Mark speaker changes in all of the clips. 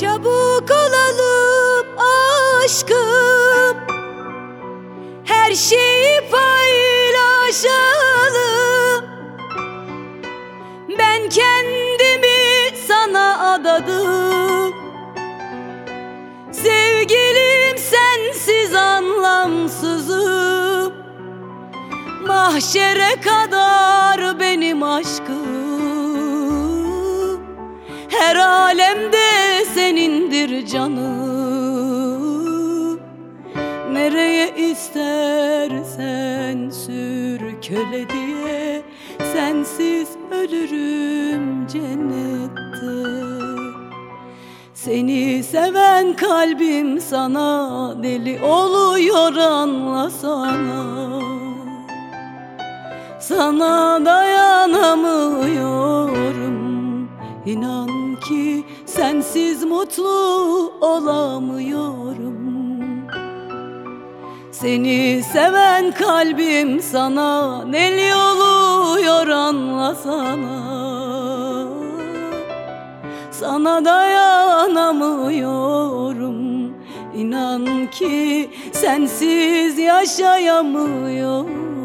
Speaker 1: Çabuk olalım aşkım. Her şeyi paylaşalım. Ben kendimi sana adadım. Sevgilim sensiz anlamsızım. Mahşere kadar benim aşkım. Her alemde senindir canım Nereye istersen sür köle diye Sensiz ölürüm cennette. Seni seven kalbim sana deli oluyor anlasana Sana. Dayanamıyorum mutlu olamıyorum. Seni seven kalbim sana deli oluyor anlasana sana dayanamıyorum. İnan ki sensiz yaşayamıyorum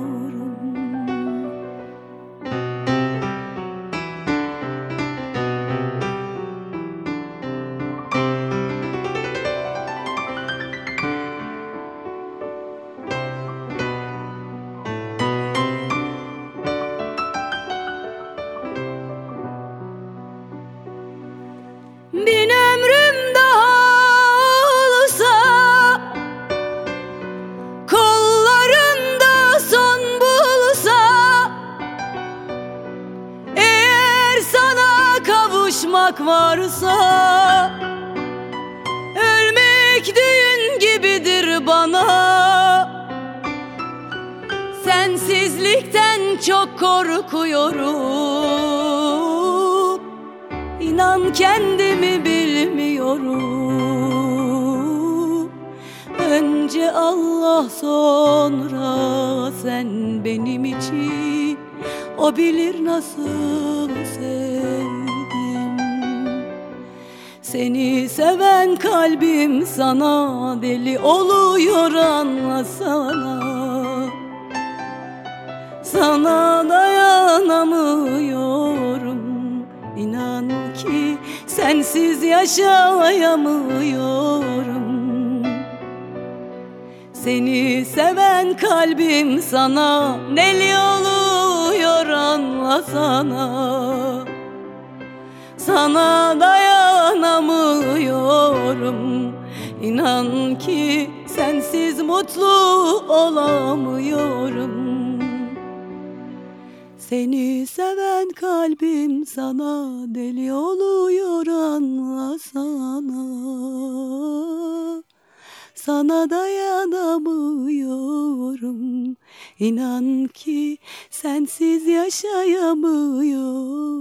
Speaker 1: kavuşmak varsa Ölmek düğün gibidir bana. Sensizlikten çok korkuyorum. İnan kendimi bilmiyorum. Önce Allah sonra sen benim için. O bilir nasıl sevdim Seni seven kalbim sana deli oluyor anlasana. Sana dayanamıyorum İnan ki sensiz yaşayamıyorum. Seni seven kalbim sana deli oluyor anlasana. Sana İnan ki sensiz mutlu olamıyorum. Seni seven kalbim sana deli oluyor anlasana Sana dayanamıyorum. İnan ki sensiz yaşayamıyorum